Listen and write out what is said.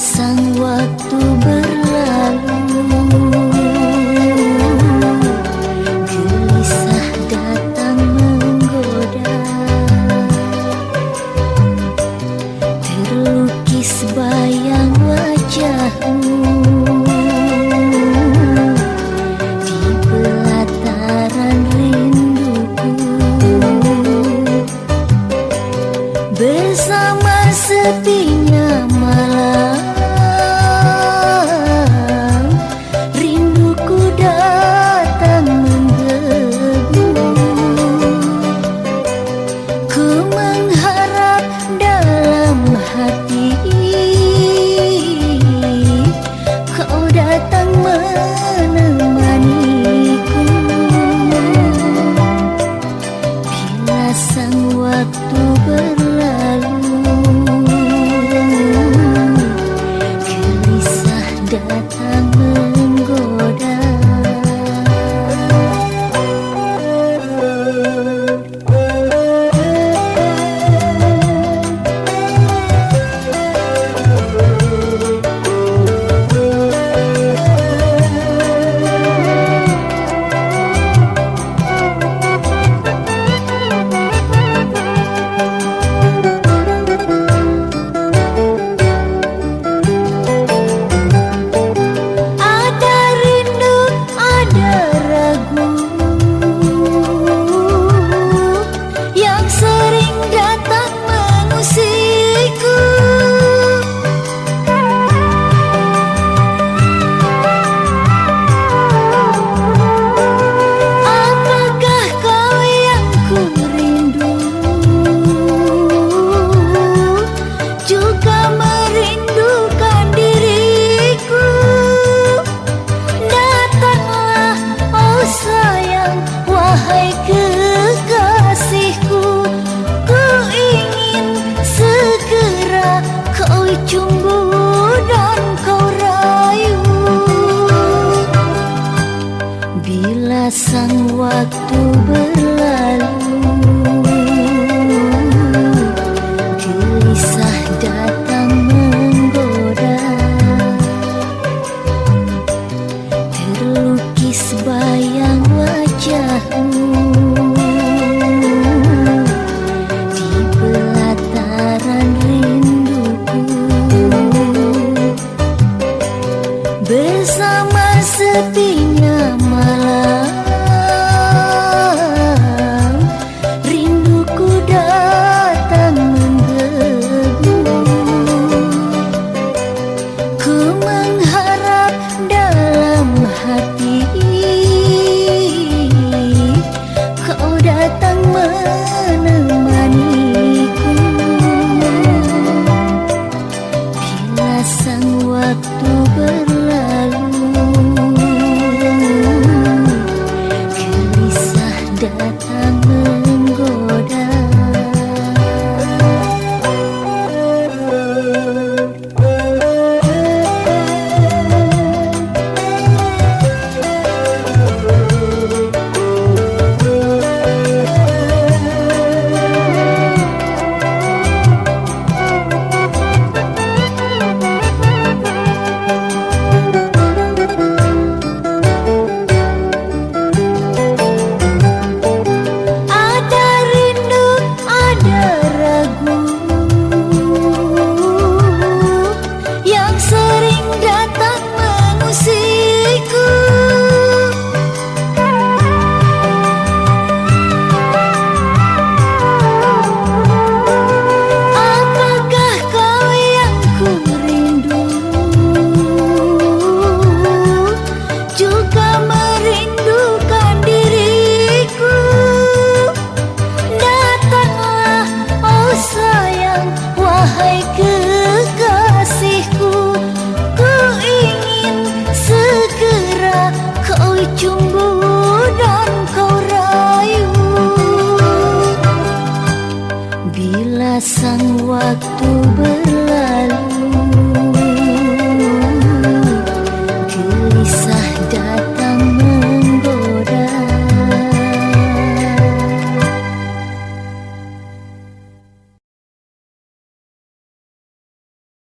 sang waktu berlalu wahai kekasihku Ku ingin segera kau cumbu dan kau rayu Bila sang waktu sepinya malam. Rinduku datang menggebu. Ku mengharap dalam hati. Kau datang menemaniku. Bila sang waktu berlalu Sang waktu berlalu.